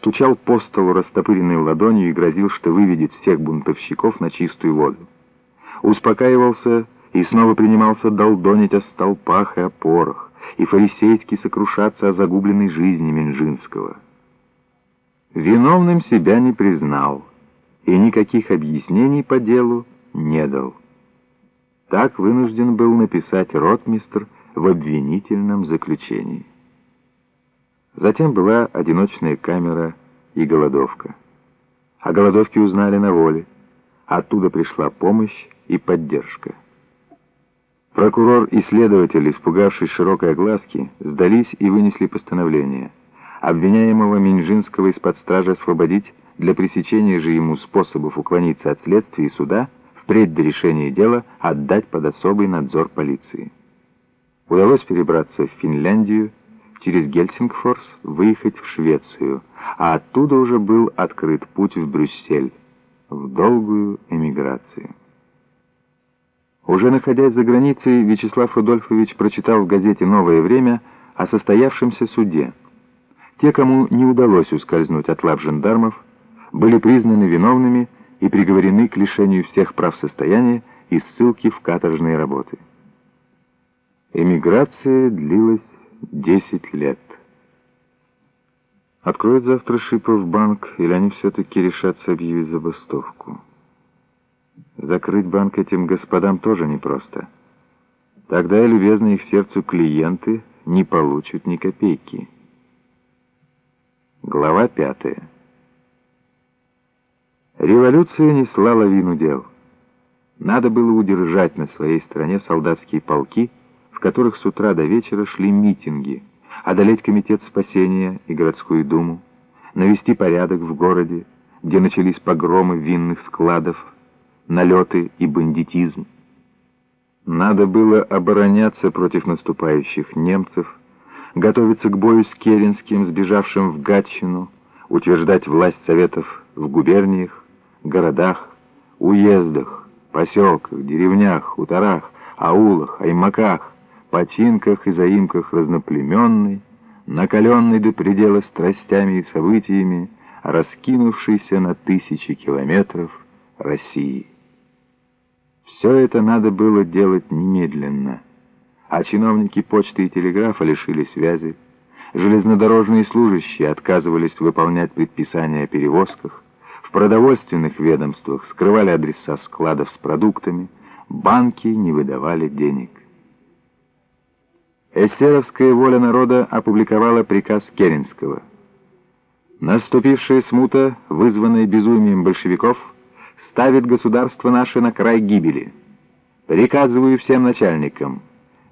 стучал по столу растопыренной ладонью и грозил, что выведет всех бунтовщиков на чистую воду. Успокаивался и снова принимался долдонить о столпах и опорах, и фарисейски сокрушаться о загубленной жизни Минжинского. Виновным себя не признал и никаких объяснений по делу не дал. Так вынужден был написать ротмистр в обвинительном заключении. Затем была одиночная камера и голодовка. О голодовке узнали на воле. Оттуда пришла помощь и поддержка. Прокурор и следователь, испугавшись широкой огласки, сдались и вынесли постановление. Обвиняемого Минжинского из-под стражи освободить для пресечения же ему способов уклониться от следствия и суда, впредь до решения дела отдать под особый надзор полиции. Удалось перебраться в Финляндию, через Гельсингфорс выехать в Швецию, а оттуда уже был открыт путь в Брюссель, в долгую эмиграцию. Уже находясь за границей, Вячеслав Рудольфович прочитал в газете «Новое время» о состоявшемся суде. Те, кому не удалось ускользнуть от лап жандармов, были признаны виновными и приговорены к лишению всех прав состояния и ссылки в каторжные работы. Эмиграция длилась 10 лет. Откроют завтра Шипов банк, или они все-таки решатся объявить забастовку? Закрыть банк этим господам тоже непросто. Тогда и любезные их сердцу клиенты не получат ни копейки. Глава пятая. Революция несла лавину дел. Надо было удержать на своей стороне солдатские полки, в которых с утра до вечера шли митинги, одолеть комитет спасения и городскую думу, навести порядок в городе, где начались погромы винных складов, налеты и бандитизм. Надо было обороняться против наступающих немцев, готовиться к бою с Керенским, сбежавшим в Гатчину, утверждать власть советов в губерниях, городах, уездах, поселках, деревнях, хуторах, аулах, аймаках, починках и заимках разноплеменной, накаленной до предела страстями и событиями, раскинувшейся на тысячи километров России. Все это надо было делать немедленно, а чиновники почты и телеграфа лишили связи, железнодорожные служащие отказывались выполнять предписания о перевозках, в продовольственных ведомствах скрывали адреса складов с продуктами, банки не выдавали денег. Эсеровская воля народа опубликовала приказ Керенского. Наступившая смута, вызванная безумием большевиков, ставит государство наше на край гибели. Приказываю всем начальникам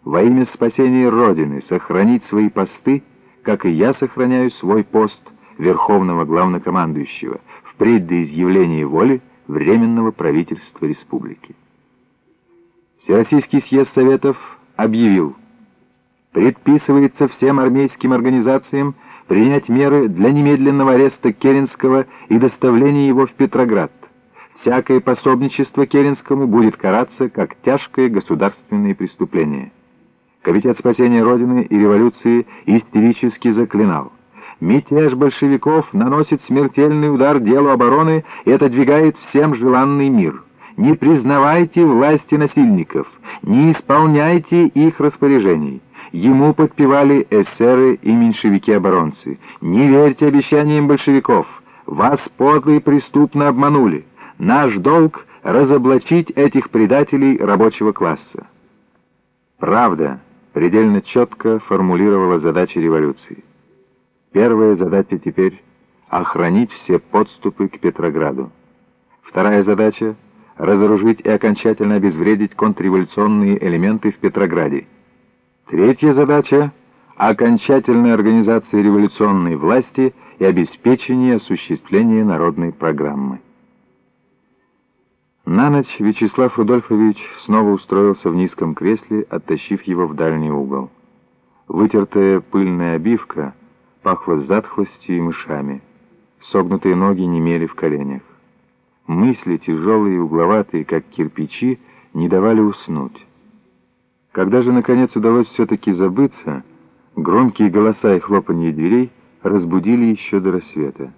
во имя спасения Родины сохранить свои посты, как и я сохраняю свой пост Верховного Главнокомандующего, впредь до изъявления воли Временного правительства республики. Всероссийский съезд Советов объявил, предписывается всем армейским организациям принять меры для немедленного ареста Керенского и доставления его в Петроград. Всякое пособничество Керенскому будет караться как тяжкое государственное преступление. Комитет спасения Родины и революции истерически заклинал. Мятеж большевиков наносит смертельный удар делу обороны и отодвигает всем желанный мир. Не признавайте власти насильников, не исполняйте их распоряжений. Ему подпевали эсеры и меньшевики-оборонцы. Не верьте обещаниям большевиков. Вас подло и преступно обманули. Наш долг — разоблачить этих предателей рабочего класса. Правда предельно четко формулировала задачи революции. Первая задача теперь — охранить все подступы к Петрограду. Вторая задача — разоружить и окончательно обезвредить контрреволюционные элементы в Петрограде. Третья задача — окончательная организация революционной власти и обеспечение осуществления народной программы. На ночь Вячеслав Рудольфович снова устроился в низком кресле, оттащив его в дальний угол. Вытертая пыльная обивка — пахло затхлостью и мышами. Согнутые ноги немели в коленях. Мысли, тяжелые и угловатые, как кирпичи, не давали уснуть. Когда же, наконец, удалось все-таки забыться, громкие голоса и хлопанье дверей разбудили еще до рассвета.